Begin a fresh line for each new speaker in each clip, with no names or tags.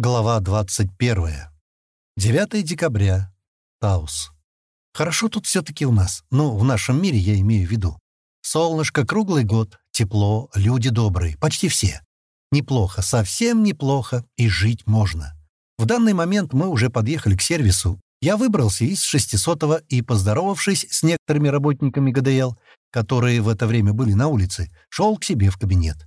Глава 21. 9 декабря. Таус. Хорошо тут все-таки у нас. Ну, в нашем мире я имею в виду. Солнышко круглый год, тепло, люди добрые, почти все. Неплохо, совсем неплохо, и жить можно. В данный момент мы уже подъехали к сервису. Я выбрался из 600-го и, поздоровавшись с некоторыми работниками ГДЛ, которые в это время были на улице, шел к себе в кабинет.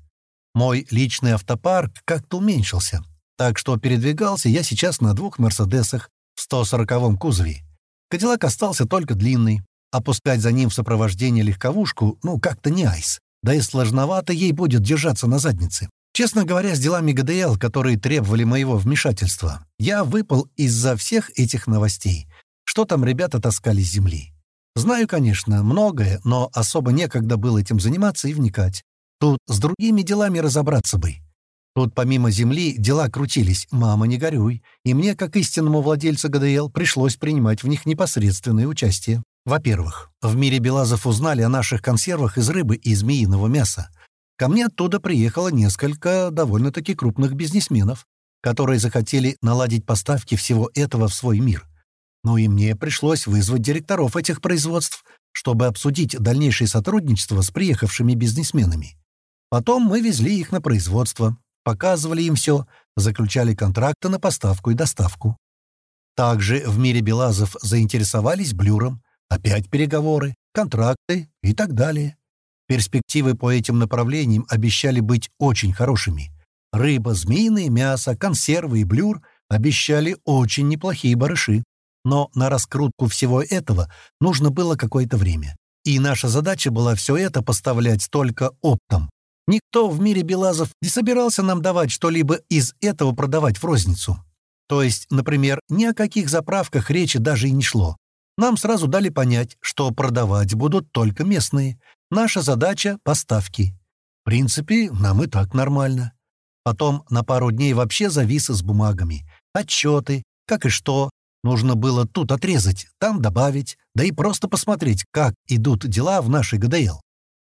Мой личный автопарк как-то уменьшился, так что передвигался я сейчас на двух «Мерседесах» в 140-м кузове. Кадиллак остался только длинный. Опускать за ним в сопровождение легковушку, ну, как-то не айс. Да и сложновато ей будет держаться на заднице. Честно говоря, с делами ГДЛ, которые требовали моего вмешательства, я выпал из-за всех этих новостей. Что там ребята таскали с земли? Знаю, конечно, многое, но особо некогда было этим заниматься и вникать. Тут с другими делами разобраться бы. Тут помимо земли дела крутились, мама, не горюй, и мне, как истинному владельцу ГДЛ, пришлось принимать в них непосредственное участие. Во-первых, в мире Белазов узнали о наших консервах из рыбы и змеиного мяса. Ко мне оттуда приехало несколько довольно-таки крупных бизнесменов, которые захотели наладить поставки всего этого в свой мир. Ну и мне пришлось вызвать директоров этих производств, чтобы обсудить дальнейшее сотрудничество с приехавшими бизнесменами. Потом мы везли их на производство, показывали им все, заключали контракты на поставку и доставку. Также в мире Белазов заинтересовались блюром, опять переговоры, контракты и так далее. Перспективы по этим направлениям обещали быть очень хорошими. Рыба, змеиное мясо, консервы и блюр обещали очень неплохие барыши. Но на раскрутку всего этого нужно было какое-то время. И наша задача была все это поставлять только оптом. Никто в мире Белазов не собирался нам давать что-либо из этого продавать в розницу. То есть, например, ни о каких заправках речи даже и не шло. Нам сразу дали понять, что продавать будут только местные. Наша задача — поставки. В принципе, нам и так нормально. Потом на пару дней вообще завис с бумагами. Отчеты, как и что. Нужно было тут отрезать, там добавить, да и просто посмотреть, как идут дела в нашей ГДЛ.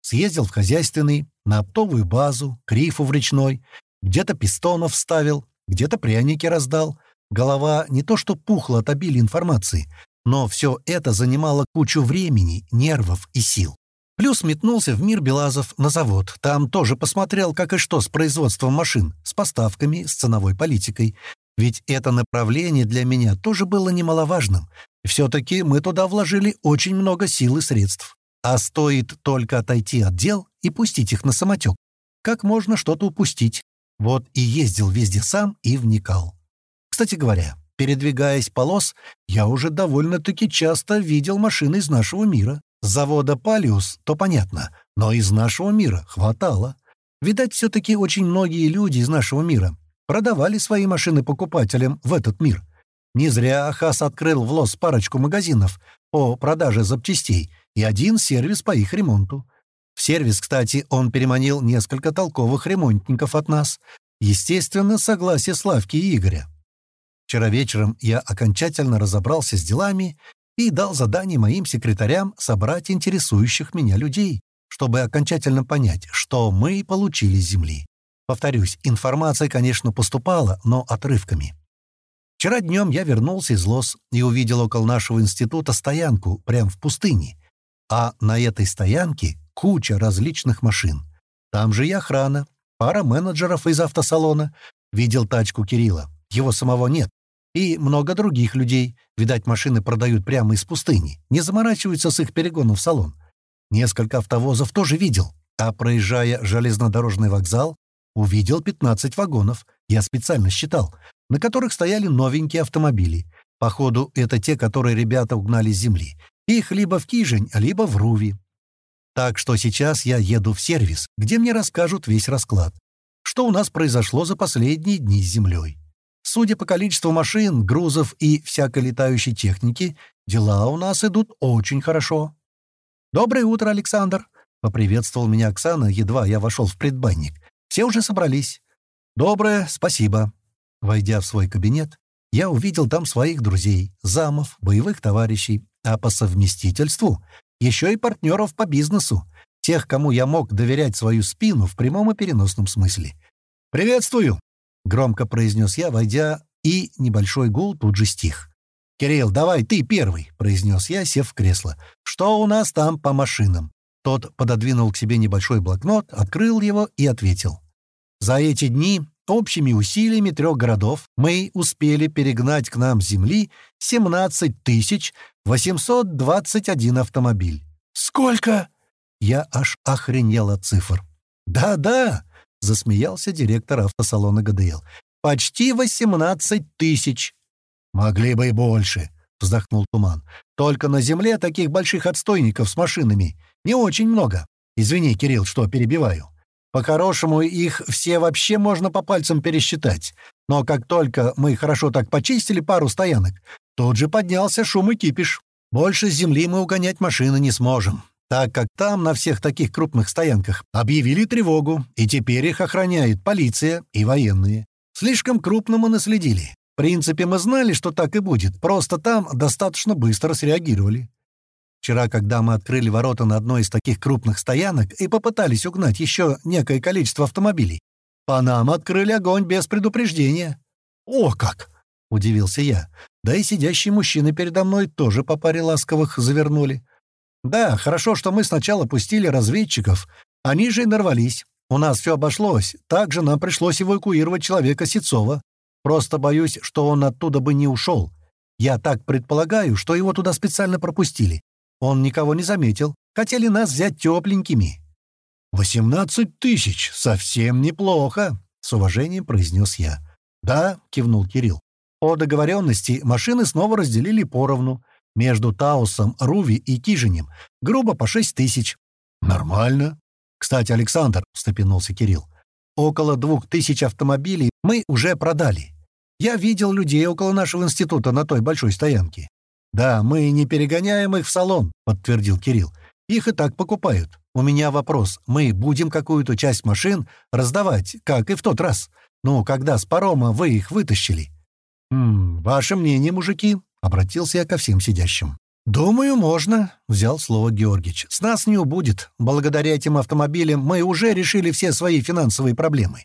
Съездил в хозяйственный, на оптовую базу, к рифу в речной, где-то пистонов вставил, где-то пряники раздал. Голова не то что пухла от обилия информации, но все это занимало кучу времени, нервов и сил. Плюс метнулся в мир Белазов на завод. Там тоже посмотрел, как и что с производством машин, с поставками, с ценовой политикой. Ведь это направление для меня тоже было немаловажным. Все-таки мы туда вложили очень много сил и средств. А стоит только отойти от дел и пустить их на самотек. Как можно что-то упустить? Вот и ездил везде сам и вникал. Кстати говоря, передвигаясь по лос, я уже довольно-таки часто видел машины из нашего мира. Завода «Палиус» то понятно, но из нашего мира хватало. Видать, все-таки очень многие люди из нашего мира продавали свои машины покупателям в этот мир. Не зря Ахас открыл в лос парочку магазинов по продаже запчастей и один сервис по их ремонту. В сервис, кстати, он переманил несколько толковых ремонтников от нас. Естественно, согласие Славки и Игоря. Вчера вечером я окончательно разобрался с делами и дал задание моим секретарям собрать интересующих меня людей, чтобы окончательно понять, что мы получили с Земли. Повторюсь, информация, конечно, поступала, но отрывками. Вчера днем я вернулся из Лос и увидел около нашего института стоянку, прямо в пустыне, а на этой стоянке куча различных машин. Там же и охрана, пара менеджеров из автосалона. Видел тачку Кирилла. Его самого нет. И много других людей. Видать, машины продают прямо из пустыни. Не заморачиваются с их перегоном в салон. Несколько автовозов тоже видел. А проезжая железнодорожный вокзал, увидел 15 вагонов. Я специально считал. На которых стояли новенькие автомобили. Походу, это те, которые ребята угнали с земли. Их либо в Кижень, либо в Руви. Так что сейчас я еду в сервис, где мне расскажут весь расклад. Что у нас произошло за последние дни с землей. Судя по количеству машин, грузов и всякой летающей техники, дела у нас идут очень хорошо. «Доброе утро, Александр!» — поприветствовал меня Оксана, едва я вошел в предбанник. «Все уже собрались». «Доброе, спасибо». Войдя в свой кабинет, я увидел там своих друзей, замов, боевых товарищей, а по совместительству еще и партнеров по бизнесу, тех, кому я мог доверять свою спину в прямом и переносном смысле. «Приветствую!» — громко произнес я, войдя, и небольшой гул тут же стих. «Кирилл, давай ты первый», — произнес я, сев в кресло. «Что у нас там по машинам?» Тот пододвинул к себе небольшой блокнот, открыл его и ответил. «За эти дни общими усилиями трех городов мы успели перегнать к нам земли 17 тысяч 821 автомобиль». «Сколько?» Я аж охренел от цифр. «Да-да», — засмеялся директор автосалона ГДЛ. «Почти 18 тысяч». «Могли бы и больше», — вздохнул Туман. «Только на земле таких больших отстойников с машинами не очень много. Извини, Кирилл, что перебиваю. По-хорошему, их все вообще можно по пальцам пересчитать. Но как только мы хорошо так почистили пару стоянок, тут же поднялся шум и кипиш. Больше с земли мы угонять машины не сможем, так как там на всех таких крупных стоянках объявили тревогу, и теперь их охраняет полиция и военные. Слишком крупно мы наследили. В принципе, мы знали, что так и будет, просто там достаточно быстро среагировали. Вчера, когда мы открыли ворота на одной из таких крупных стоянок и попытались угнать еще некое количество автомобилей, по нам открыли огонь без предупреждения. «О как!» — удивился я. Да и сидящие мужчины передо мной тоже по паре ласковых завернули. Да, хорошо, что мы сначала пустили разведчиков, они же и нарвались. У нас все обошлось, также нам пришлось эвакуировать человека Сецова. Просто боюсь, что он оттуда бы не ушел. Я так предполагаю, что его туда специально пропустили. Он никого не заметил. Хотели нас взять тепленькими. «Восемнадцать тысяч! Совсем неплохо!» — с уважением произнес я. «Да», — кивнул Кирилл. «По договоренности машины снова разделили поровну. Между Таусом, Руви и Кижинем. Грубо по шесть тысяч». «Нормально». «Кстати, Александр», — встрепенулся Кирилл, «около двух тысяч автомобилей мы уже продали. Я видел людей около нашего института на той большой стоянке. «Да, мы не перегоняем их в салон», — подтвердил Кирилл. «Их и так покупают. У меня вопрос. Мы будем какую-то часть машин раздавать, как и в тот раз. Ну, когда с парома вы их вытащили?» «Хм, ваше мнение, мужики?» — обратился я ко всем сидящим. «Думаю, можно», — взял слово Георгич. «С нас не убудет. Благодаря этим автомобилям мы уже решили все свои финансовые проблемы.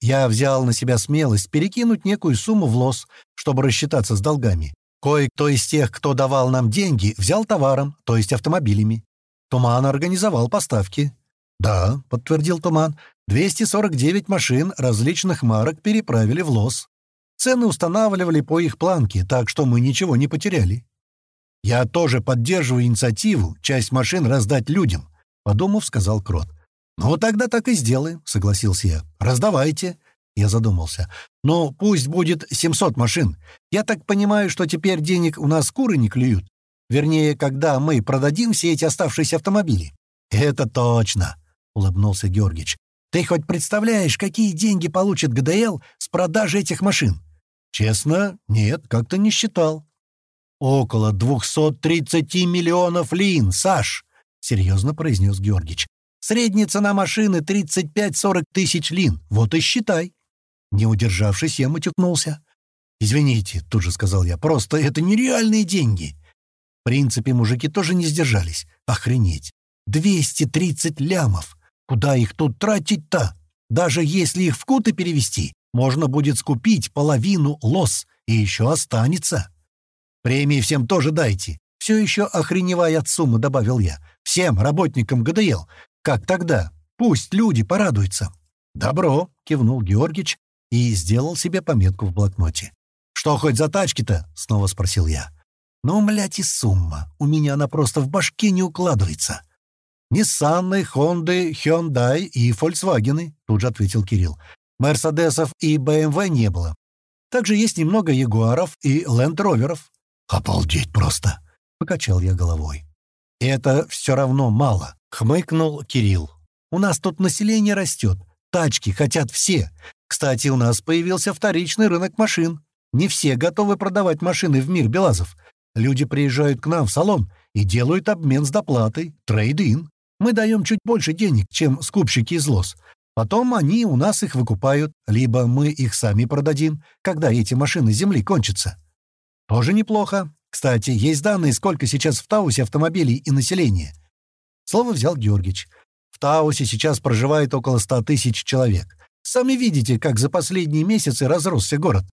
Я взял на себя смелость перекинуть некую сумму в лос, чтобы рассчитаться с долгами. Кое-кто из тех, кто давал нам деньги, взял товаром, то есть автомобилями. Туман организовал поставки. «Да», — подтвердил Туман, — «249 машин различных марок переправили в лос. Цены устанавливали по их планке, так что мы ничего не потеряли». «Я тоже поддерживаю инициативу часть машин раздать людям», — подумав, сказал Крот. «Ну, тогда так и сделаем», — согласился я. «Раздавайте. Я задумался. «Ну, пусть будет 700 машин. Я так понимаю, что теперь денег у нас куры не клюют. Вернее, когда мы продадим все эти оставшиеся автомобили». «Это точно», — улыбнулся Георгич. «Ты хоть представляешь, какие деньги получит ГДЛ с продажи этих машин?» «Честно, нет, как-то не считал». «Около 230 миллионов лин, Саш!» — серьезно произнес Георгич. «Средняя цена машины 35-40 тысяч лин. Вот и считай». Не удержавшись, я матюкнулся. «Извините», — тут же сказал я, — «просто это нереальные деньги». В принципе, мужики тоже не сдержались. Охренеть! 230 лямов! Куда их тут тратить-то? Даже если их в куты перевести, можно будет скупить половину лос, и еще останется. Премии всем тоже дайте. Все еще охреневая от суммы, добавил я. Всем работникам ГДЛ. Как тогда? Пусть люди порадуются. «Добро», — кивнул Георгич и сделал себе пометку в блокноте. «Что хоть за тачки-то?» — снова спросил я. «Ну, млядь, и сумма. У меня она просто в башке не укладывается». «Ниссаны, Хонды, Хёндай и Фольксвагены», — тут же ответил Кирилл. «Мерседесов и БМВ не было. Также есть немного Ягуаров и Лэнд-Роверов». «Обалдеть просто!» — покачал я головой. «Это все равно мало», — хмыкнул Кирилл. «У нас тут население растет. Тачки хотят все. Кстати, у нас появился вторичный рынок машин. Не все готовы продавать машины в мир Белазов. Люди приезжают к нам в салон и делают обмен с доплатой, трейд-ин. Мы даем чуть больше денег, чем скупщики из лос. Потом они у нас их выкупают, либо мы их сами продадим, когда эти машины земли кончатся. Тоже неплохо. Кстати, есть данные, сколько сейчас в Таусе автомобилей и населения. Слово взял Георгич. В Таусе сейчас проживает около ста тысяч человек. Сами видите, как за последние месяцы разросся город».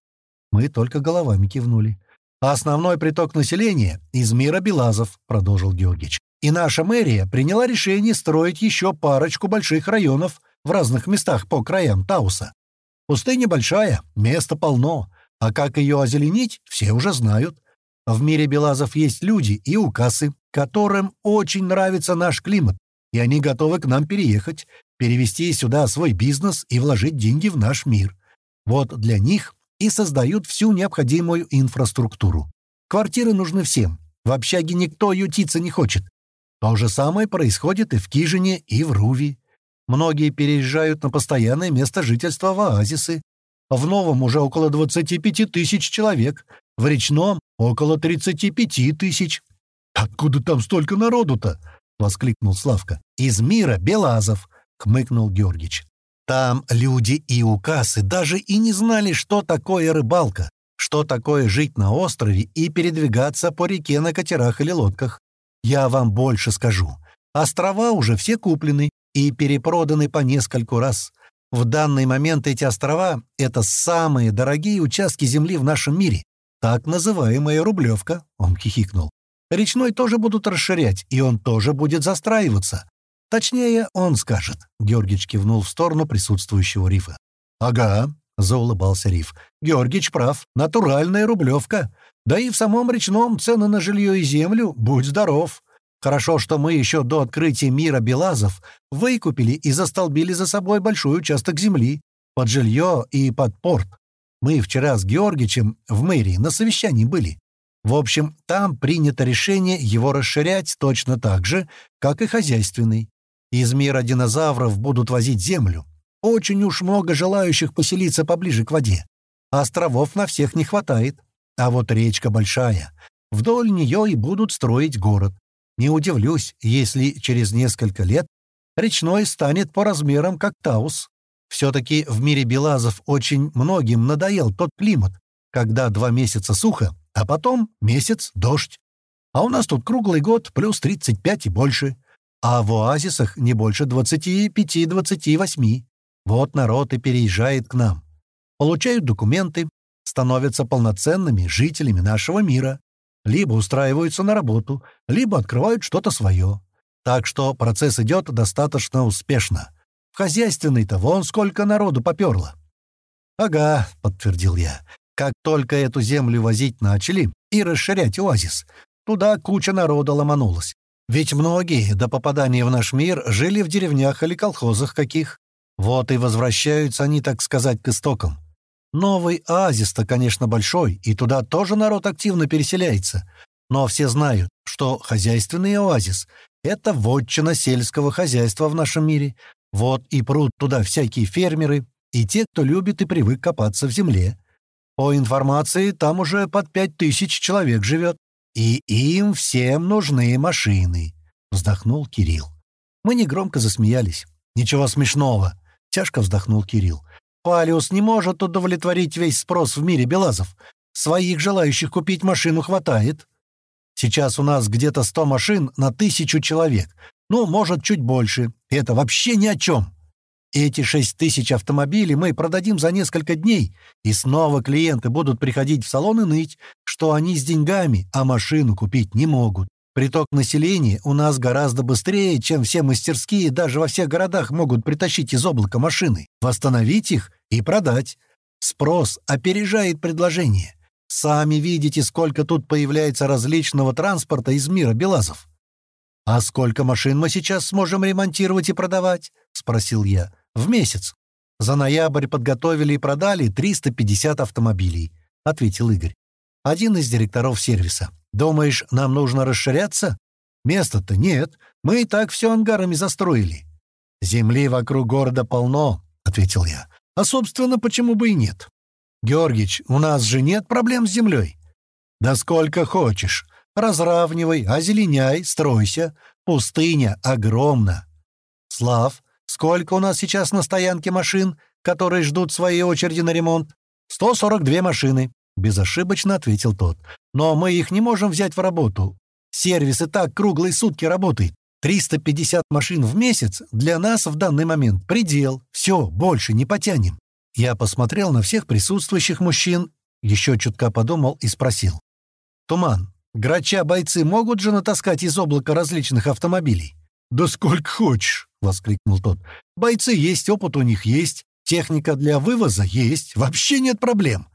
Мы только головами кивнули. «А основной приток населения из мира Белазов», — продолжил Георгич. «И наша мэрия приняла решение строить еще парочку больших районов в разных местах по краям Тауса. Пустыня большая, места полно, а как ее озеленить, все уже знают. В мире Белазов есть люди и укасы, которым очень нравится наш климат, и они готовы к нам переехать, перевести сюда свой бизнес и вложить деньги в наш мир. Вот для них и создают всю необходимую инфраструктуру. Квартиры нужны всем. В общаге никто ютиться не хочет. То же самое происходит и в Кижине, и в Руви. Многие переезжают на постоянное место жительства в оазисы. В Новом уже около 25 тысяч человек, в Речном — около 35 тысяч. «Откуда там столько народу-то?» — воскликнул Славка. «Из мира Белазов», — хмыкнул Георгич. «Там люди и укасы даже и не знали, что такое рыбалка, что такое жить на острове и передвигаться по реке на катерах или лодках. Я вам больше скажу. Острова уже все куплены и перепроданы по нескольку раз. В данный момент эти острова — это самые дорогие участки земли в нашем мире. Так называемая Рублевка, — он хихикнул. Речной тоже будут расширять, и он тоже будет застраиваться. Точнее, он скажет. Георгич кивнул в сторону присутствующего рифа. «Ага», — заулыбался риф. «Георгич прав. Натуральная рублевка. Да и в самом речном цены на жилье и землю, будь здоров. Хорошо, что мы еще до открытия мира Белазов выкупили и застолбили за собой большой участок земли под жилье и под порт. Мы вчера с Георгичем в мэрии на совещании были. В общем, там принято решение его расширять точно так же, как и хозяйственный. Из мира динозавров будут возить землю. Очень уж много желающих поселиться поближе к воде. Островов на всех не хватает. А вот речка большая. Вдоль нее и будут строить город. Не удивлюсь, если через несколько лет речной станет по размерам как Таус. Все-таки в мире Белазов очень многим надоел тот климат, когда два месяца сухо, а потом месяц дождь. А у нас тут круглый год плюс 35 и больше. А в оазисах не больше 25-28. Вот народ и переезжает к нам. Получают документы, становятся полноценными жителями нашего мира либо устраиваются на работу, либо открывают что-то свое. Так что процесс идет достаточно успешно. В хозяйственной-то вон сколько народу поперло. «Ага», — подтвердил я. «Как только эту землю возить начали и расширять оазис, туда куча народа ломанулась. Ведь многие до попадания в наш мир жили в деревнях или колхозах каких. Вот и возвращаются они, так сказать, к истокам. Новый оазис-то, конечно, большой, и туда тоже народ активно переселяется. Но все знают, что хозяйственный оазис — это вотчина сельского хозяйства в нашем мире. Вот и прут туда всякие фермеры и те, кто любит и привык копаться в земле. По информации, там уже под пять тысяч человек живет. И им всем нужны машины», — вздохнул Кирилл. Мы негромко засмеялись. «Ничего смешного», — тяжко вздохнул Кирилл. Палиус не может удовлетворить весь спрос в мире Белазов. Своих желающих купить машину хватает. Сейчас у нас где-то 100 машин на тысячу человек. Ну, может, чуть больше. Это вообще ни о чем. Эти 6 тысяч автомобилей мы продадим за несколько дней, и снова клиенты будут приходить в салон и ныть, что они с деньгами, а машину купить не могут. Приток населения у нас гораздо быстрее, чем все мастерские даже во всех городах могут притащить из облака машины, восстановить их и продать. Спрос опережает предложение. Сами видите, сколько тут появляется различного транспорта из мира Белазов. «А сколько машин мы сейчас сможем ремонтировать и продавать?» — спросил я. «В месяц. За ноябрь подготовили и продали 350 автомобилей», — ответил Игорь. Один из директоров сервиса. Думаешь, нам нужно расширяться? Места-то нет. Мы и так все ангарами застроили. Земли вокруг города полно, — ответил я. А, собственно, почему бы и нет? Георгич, у нас же нет проблем с землей. Да сколько хочешь. Разравнивай, озеленяй, стройся. Пустыня огромна. Слав, сколько у нас сейчас на стоянке машин, которые ждут своей очереди на ремонт? 142 машины. — безошибочно ответил тот. «Но мы их не можем взять в работу. Сервис и так круглые сутки работает. 350 машин в месяц для нас в данный момент предел. Все, больше не потянем. Я посмотрел на всех присутствующих мужчин, еще чутка подумал и спросил. «Туман, грача бойцы могут же натаскать из облака различных автомобилей?» «Да сколько хочешь!» — воскликнул тот. «Бойцы есть, опыт у них есть, техника для вывоза есть, вообще нет проблем.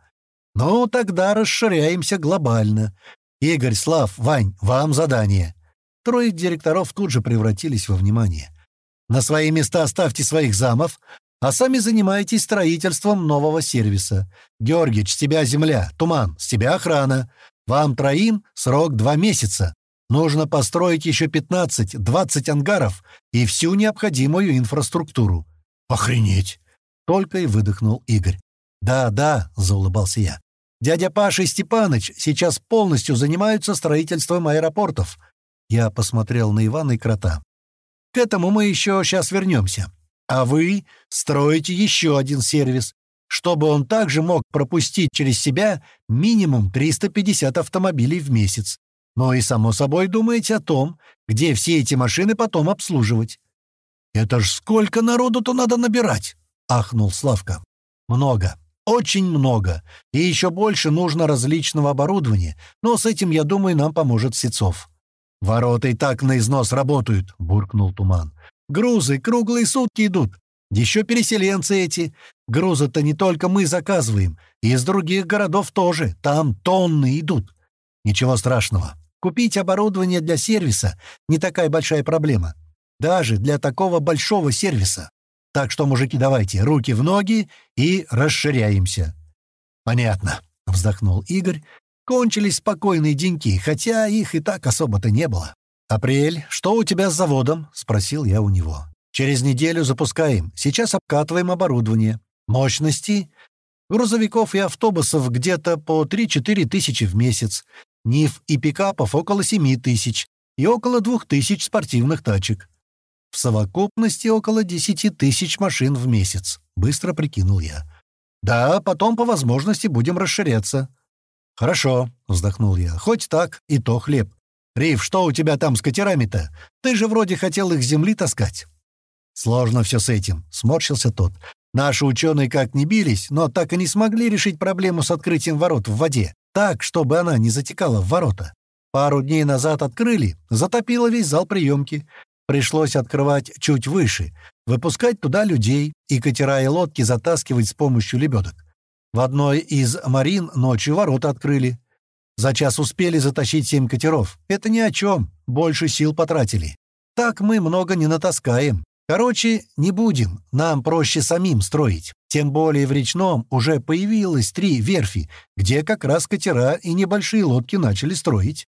Ну, тогда расширяемся глобально. Игорь, Слав, Вань, вам задание». Трое директоров тут же превратились во внимание. «На свои места ставьте своих замов, а сами занимайтесь строительством нового сервиса. Георгич, с тебя земля, Туман, с тебя охрана. Вам троим срок два месяца. Нужно построить еще 15-20 ангаров и всю необходимую инфраструктуру. Охренеть! Только и выдохнул Игорь. «Да, да», — заулыбался я. «Дядя Паша и Степаныч сейчас полностью занимаются строительством аэропортов». Я посмотрел на Ивана и Крота. «К этому мы еще сейчас вернемся. А вы строите еще один сервис, чтобы он также мог пропустить через себя минимум 350 автомобилей в месяц. Но и, само собой, думаете о том, где все эти машины потом обслуживать. «Это ж сколько народу-то надо набирать!» — ахнул Славка. «Много. Очень много. И еще больше нужно различного оборудования, но с этим, я думаю, нам поможет Сецов». «Ворота и так на износ работают», — буркнул Туман. «Грузы круглые сутки идут. Еще переселенцы эти. Грузы-то не только мы заказываем, из других городов тоже. Там тонны идут. Ничего страшного. Купить оборудование для сервиса — не такая большая проблема. Даже для такого большого сервиса. Так что, мужики, давайте руки в ноги и расширяемся. «Понятно», — вздохнул Игорь. «Кончились спокойные деньки, хотя их и так особо-то не было». «Апрель, что у тебя с заводом?» — спросил я у него. «Через неделю запускаем. Сейчас обкатываем оборудование. Мощности? Грузовиков и автобусов где-то по 3-4 тысячи в месяц. НИФ и пикапов около 7 тысяч и около 2 тысяч спортивных тачек. В совокупности около 10 тысяч машин в месяц, быстро прикинул я. Да, потом по возможности будем расширяться. Хорошо, вздохнул я, хоть так и то хлеб. Риф, что у тебя там с катерами-то? Ты же вроде хотел их с земли таскать. Сложно все с этим, сморщился тот. Наши ученые как ни бились, но так и не смогли решить проблему с открытием ворот в воде. Так, чтобы она не затекала в ворота. Пару дней назад открыли, затопило весь зал приемки. Пришлось открывать чуть выше, выпускать туда людей и катера и лодки затаскивать с помощью лебедок. В одной из марин ночью ворота открыли. За час успели затащить семь катеров. Это ни о чем, больше сил потратили. Так мы много не натаскаем. Короче, не будем, нам проще самим строить. Тем более в речном уже появилось три верфи, где как раз катера и небольшие лодки начали строить.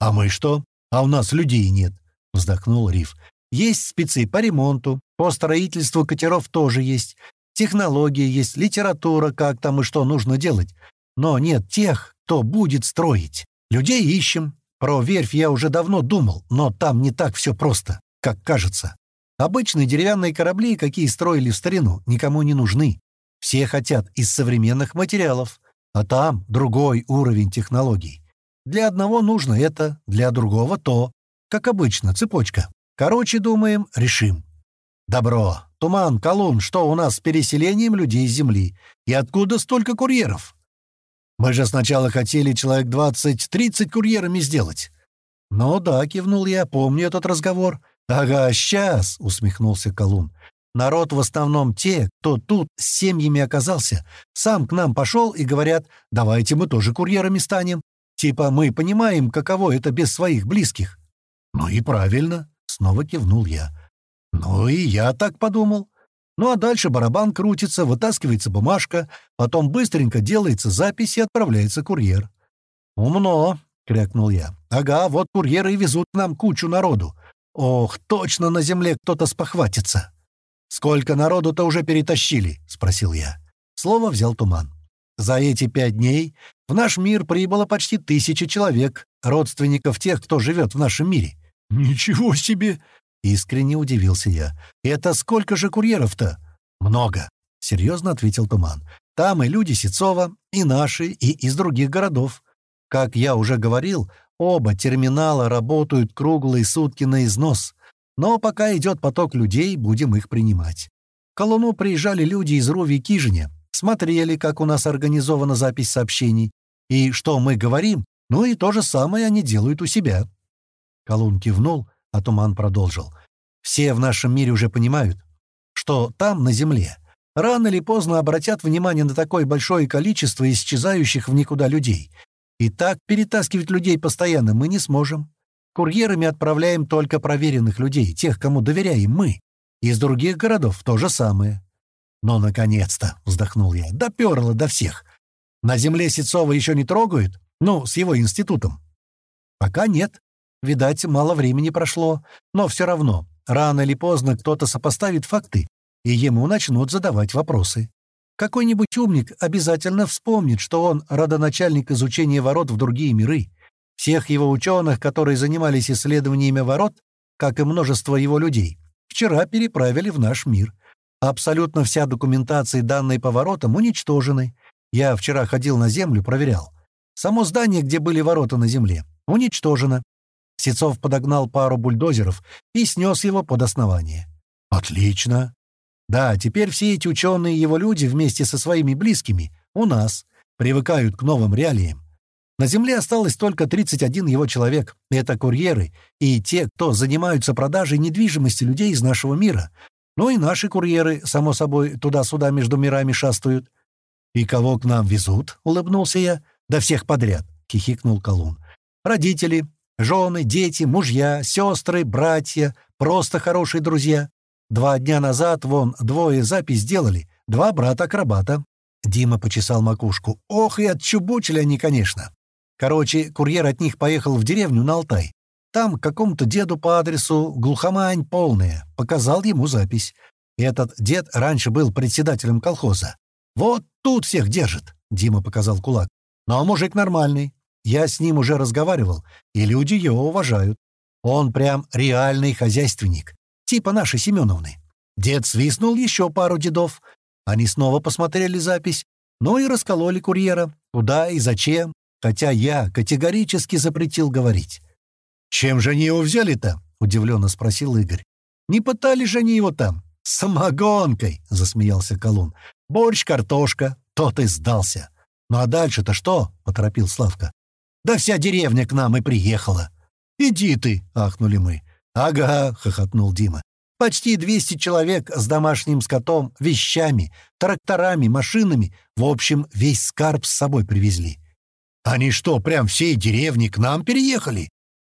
«А мы что? А у нас людей нет», — вздохнул Риф. «Есть спецы по ремонту, по строительству катеров тоже есть. Технологии есть, литература, как там и что нужно делать. Но нет тех, кто будет строить. Людей ищем. Про верфь я уже давно думал, но там не так все просто, как кажется. Обычные деревянные корабли, какие строили в старину, никому не нужны. Все хотят из современных материалов, а там другой уровень технологий. Для одного нужно это, для другого то. Как обычно, цепочка. Короче, думаем, решим. Добро. Туман, Колун, что у нас с переселением людей с Земли? И откуда столько курьеров? Мы же сначала хотели человек 20-30 курьерами сделать. Ну да, кивнул я, помню этот разговор. «Ага, сейчас!» — усмехнулся Колун. «Народ в основном те, кто тут с семьями оказался, сам к нам пошел и говорят, давайте мы тоже курьерами станем. Типа мы понимаем, каково это без своих близких». «Ну и правильно», — снова кивнул я. «Ну и я так подумал. Ну а дальше барабан крутится, вытаскивается бумажка, потом быстренько делается запись и отправляется курьер». «Умно», — крякнул я. «Ага, вот курьеры и везут к нам кучу народу. «Ох, точно на земле кто-то спохватится!» «Сколько народу-то уже перетащили?» — спросил я. Слово взял туман. «За эти пять дней в наш мир прибыло почти тысяча человек, родственников тех, кто живет в нашем мире». «Ничего себе!» — искренне удивился я. «Это сколько же курьеров-то?» «Много», — серьезно ответил Туман. «Там и люди Сецова, и наши, и из других городов. Как я уже говорил, Оба терминала работают круглые сутки на износ. Но пока идет поток людей, будем их принимать. К Колуну приезжали люди из Руви и Кижиня, смотрели, как у нас организована запись сообщений, и что мы говорим, ну и то же самое они делают у себя». Колун кивнул, а Туман продолжил. «Все в нашем мире уже понимают, что там, на Земле, рано или поздно обратят внимание на такое большое количество исчезающих в никуда людей. И так перетаскивать людей постоянно мы не сможем. Курьерами отправляем только проверенных людей, тех, кому доверяем мы. Из других городов то же самое. «Но, наконец-то!» — вздохнул я. «Доперло до всех. На земле Сецова еще не трогают? Ну, с его институтом?» «Пока нет. Видать, мало времени прошло. Но все равно, рано или поздно кто-то сопоставит факты, и ему начнут задавать вопросы. Какой-нибудь умник обязательно вспомнит, что он родоначальник изучения ворот в другие миры. Всех его ученых, которые занимались исследованиями ворот, как и множество его людей, вчера переправили в наш мир. Абсолютно вся документация и по воротам уничтожены. Я вчера ходил на Землю, проверял. Само здание, где были ворота на Земле, уничтожено. Сецов подогнал пару бульдозеров и снес его под основание. «Отлично!» «Да, теперь все эти ученые и его люди вместе со своими близкими у нас привыкают к новым реалиям. На Земле осталось только 31 его человек. Это курьеры и те, кто занимаются продажей недвижимости людей из нашего мира. Ну и наши курьеры, само собой, туда-сюда между мирами шастают. «И кого к нам везут?» — улыбнулся я. «Да всех подряд», — хихикнул Колун. «Родители, жены, дети, мужья, сестры, братья, просто хорошие друзья. Два дня назад, вон, двое запись сделали, два брата-акробата». Дима почесал макушку. «Ох, и отчубучили они, конечно. Короче, курьер от них поехал в деревню на Алтай. Там какому-то деду по адресу глухомань полная. Показал ему запись. Этот дед раньше был председателем колхоза. «Вот тут всех держит», — Дима показал кулак. «Но мужик нормальный. Я с ним уже разговаривал, и люди его уважают. Он прям реальный хозяйственник, типа нашей Семеновны. Дед свистнул еще пару дедов. Они снова посмотрели запись, ну и раскололи курьера. Куда и зачем, хотя я категорически запретил говорить. «Чем же они его взяли-то?» — удивленно спросил Игорь. «Не пытали же они его там?» «Самогонкой!» — засмеялся Колун. «Борщ, картошка, тот и сдался. Ну а дальше-то что?» — поторопил Славка. «Да вся деревня к нам и приехала». «Иди ты!» — ахнули мы. «Ага!» — хохотнул Дима. «Почти 200 человек с домашним скотом, вещами, тракторами, машинами. В общем, весь скарб с собой привезли». «Они что, прям всей деревни к нам переехали?»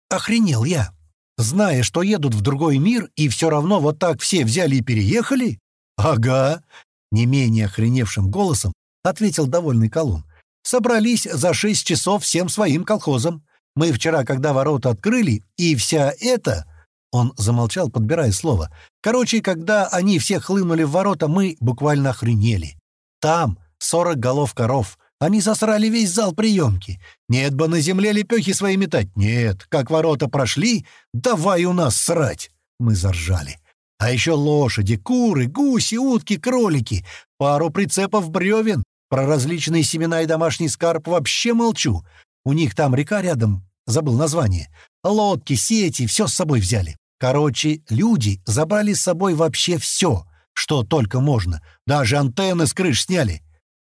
Охренел я. Зная, что едут в другой мир, и все равно вот так все взяли и переехали? Ага. Не менее охреневшим голосом ответил довольный колун. Собрались за шесть часов всем своим колхозом. Мы вчера, когда ворота открыли, и вся эта... Он замолчал, подбирая слово. Короче, когда они все хлынули в ворота, мы буквально охренели. Там сорок голов коров, они засрали весь зал приемки. Нет бы на земле лепехи свои метать. Нет, как ворота прошли, давай у нас срать. Мы заржали. А еще лошади, куры, гуси, утки, кролики, пару прицепов бревен. Про различные семена и домашний скарб вообще молчу. У них там река рядом, забыл название. Лодки, сети, все с собой взяли. Короче, люди забрали с собой вообще все, что только можно. Даже антенны с крыш сняли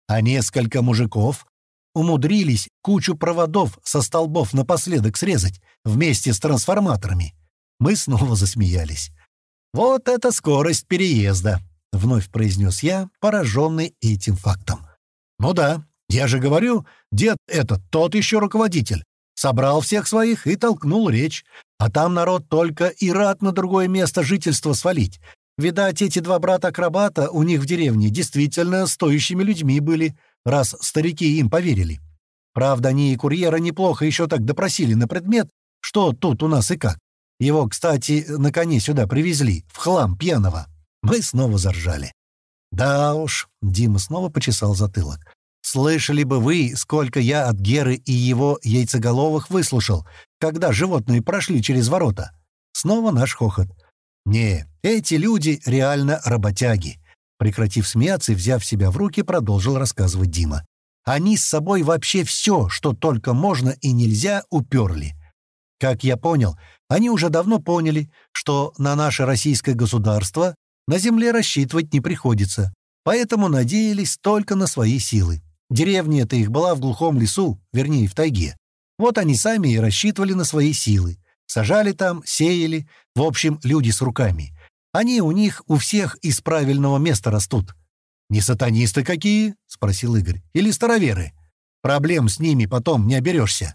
а несколько мужиков умудрились кучу проводов со столбов напоследок срезать вместе с трансформаторами. Мы снова засмеялись. «Вот это скорость переезда!» — вновь произнес я, пораженный этим фактом. «Ну да, я же говорю, дед этот, тот еще руководитель. Собрал всех своих и толкнул речь. А там народ только и рад на другое место жительства свалить. Видать, эти два брата-акробата у них в деревне действительно стоящими людьми были, раз старики им поверили. Правда, они и курьера неплохо еще так допросили на предмет, что тут у нас и как. Его, кстати, на коне сюда привезли, в хлам пьяного. Мы снова заржали. «Да уж», — Дима снова почесал затылок. «Слышали бы вы, сколько я от Геры и его яйцеголовых выслушал, когда животные прошли через ворота». Снова наш хохот. «Не, эти люди реально работяги», — прекратив смеяться и взяв себя в руки, продолжил рассказывать Дима. «Они с собой вообще все, что только можно и нельзя, уперли. Как я понял, Они уже давно поняли, что на наше российское государство на земле рассчитывать не приходится, поэтому надеялись только на свои силы. Деревня эта их была в глухом лесу, вернее, в тайге. Вот они сами и рассчитывали на свои силы. Сажали там, сеяли, в общем, люди с руками. Они у них у всех из правильного места растут. «Не сатанисты какие?» — спросил Игорь. «Или староверы? Проблем с ними потом не оберешься».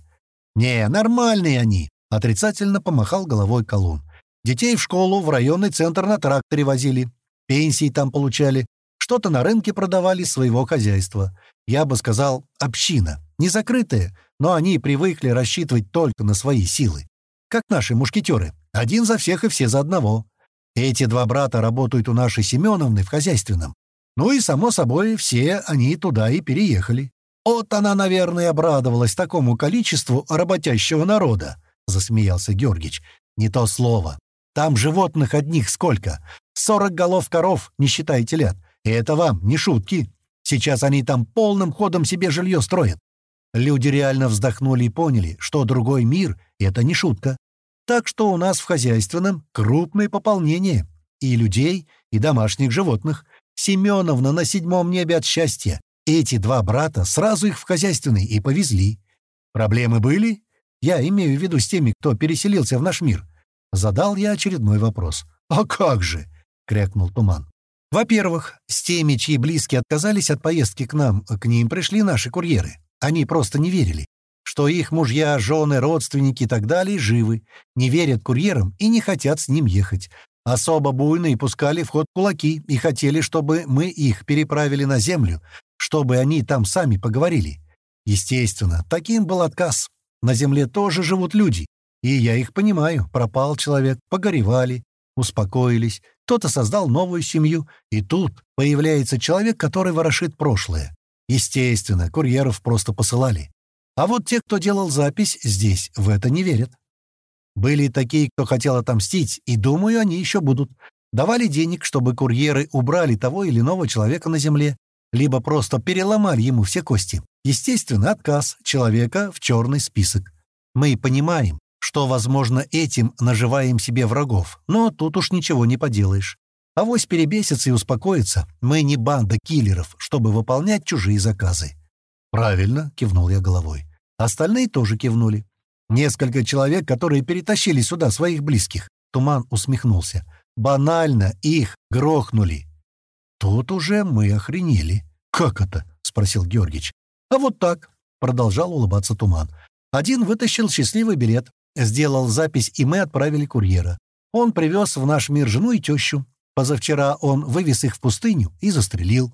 «Не, нормальные они», — отрицательно помахал головой колун. «Детей в школу, в районный центр на тракторе возили. Пенсии там получали. Что-то на рынке продавали своего хозяйства. Я бы сказал, община. Не закрытая, но они привыкли рассчитывать только на свои силы. Как наши мушкетеры. Один за всех и все за одного. Эти два брата работают у нашей Семеновны в хозяйственном. Ну и, само собой, все они туда и переехали. Вот она, наверное, обрадовалась такому количеству работящего народа, — засмеялся Георгич. Не то слово. Там животных одних сколько? Сорок голов коров, не считая телят. И это вам не шутки. Сейчас они там полным ходом себе жилье строят. Люди реально вздохнули и поняли, что другой мир — это не шутка. Так что у нас в хозяйственном крупное пополнение. И людей, и домашних животных. Семеновна на седьмом небе от счастья. Эти два брата сразу их в хозяйственный и повезли. Проблемы были? Я имею в виду с теми, кто переселился в наш мир. Задал я очередной вопрос. «А как же?» — крякнул Туман. «Во-первых, с теми, чьи близкие отказались от поездки к нам, к ним пришли наши курьеры. Они просто не верили, что их мужья, жены, родственники и так далее живы, не верят курьерам и не хотят с ним ехать. Особо буйные пускали в ход кулаки и хотели, чтобы мы их переправили на землю, чтобы они там сами поговорили. Естественно, таким был отказ. На земле тоже живут люди, и я их понимаю. Пропал человек, погоревали, успокоились, кто-то создал новую семью, и тут появляется человек, который ворошит прошлое. Естественно, курьеров просто посылали. А вот те, кто делал запись, здесь в это не верят. Были такие, кто хотел отомстить, и, думаю, они еще будут. Давали денег, чтобы курьеры убрали того или иного человека на земле, либо просто переломали ему все кости. Естественно, отказ человека в черный список. Мы понимаем, что, возможно, этим наживаем себе врагов, но тут уж ничего не поделаешь. Авось перебесится и успокоится. Мы не банда киллеров, чтобы выполнять чужие заказы. «Правильно», — кивнул я головой. Остальные тоже кивнули. Несколько человек, которые перетащили сюда своих близких. Туман усмехнулся. Банально их грохнули. Тут уже мы охренели. «Как это?» — спросил Георгич. «А вот так», — продолжал улыбаться Туман. Один вытащил счастливый билет, сделал запись, и мы отправили курьера. Он привез в наш мир жену и тещу. Позавчера он вывез их в пустыню и застрелил.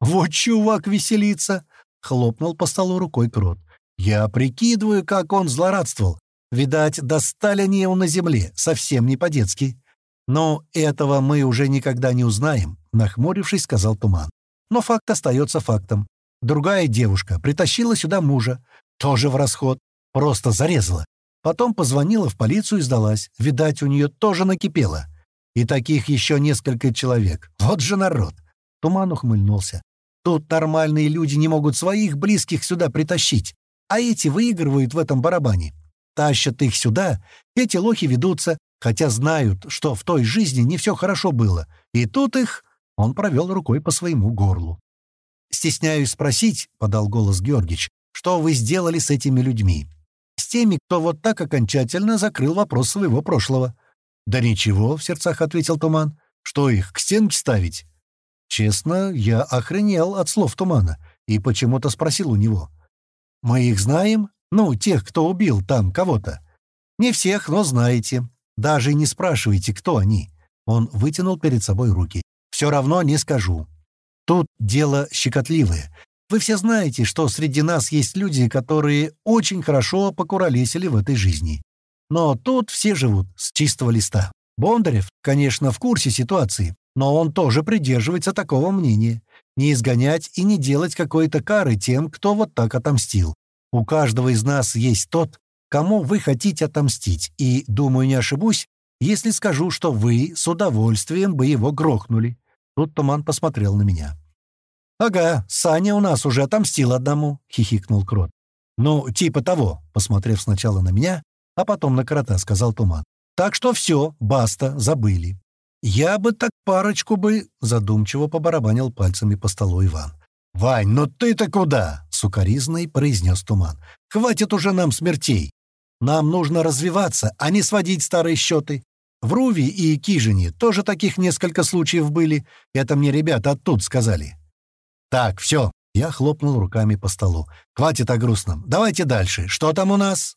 «Вот чувак веселится!» — хлопнул по столу рукой Крот. Я прикидываю, как он злорадствовал. Видать, достали они его на земле, совсем не по-детски. Но этого мы уже никогда не узнаем, нахмурившись, сказал Туман. Но факт остается фактом. Другая девушка притащила сюда мужа, тоже в расход, просто зарезала. Потом позвонила в полицию и сдалась. Видать, у нее тоже накипело. И таких еще несколько человек. Вот же народ. Туман ухмыльнулся. Тут нормальные люди не могут своих близких сюда притащить. А эти выигрывают в этом барабане. Тащат их сюда, эти лохи ведутся, хотя знают, что в той жизни не все хорошо было. И тут их... Он провел рукой по своему горлу. «Стесняюсь спросить», — подал голос Георгич, «что вы сделали с этими людьми? С теми, кто вот так окончательно закрыл вопрос своего прошлого». «Да ничего», — в сердцах ответил Туман. «Что их, к стенке ставить?» Честно, я охренел от слов Тумана и почему-то спросил у него. «Мы их знаем? Ну, тех, кто убил там кого-то?» «Не всех, но знаете. Даже не спрашивайте, кто они». Он вытянул перед собой руки. «Все равно не скажу. Тут дело щекотливое. Вы все знаете, что среди нас есть люди, которые очень хорошо покуролесили в этой жизни. Но тут все живут с чистого листа. Бондарев, конечно, в курсе ситуации, но он тоже придерживается такого мнения. Не изгонять и не делать какой-то кары тем, кто вот так отомстил. У каждого из нас есть тот, кому вы хотите отомстить, и, думаю, не ошибусь, если скажу, что вы с удовольствием бы его грохнули. Тут Туман посмотрел на меня. «Ага, Саня у нас уже отомстил одному», — хихикнул Крот. «Ну, типа того», — посмотрев сначала на меня, а потом на Крота, сказал Туман. Так что все, баста, забыли. Я бы так парочку бы...» — задумчиво побарабанил пальцами по столу Иван. «Вань, ну ты-то куда?» — сукоризный произнес Туман. «Хватит уже нам смертей. Нам нужно развиваться, а не сводить старые счеты. В Руви и Кижине тоже таких несколько случаев были. Это мне ребята оттуда сказали». «Так, все». Я хлопнул руками по столу. «Хватит о грустном. Давайте дальше. Что там у нас?»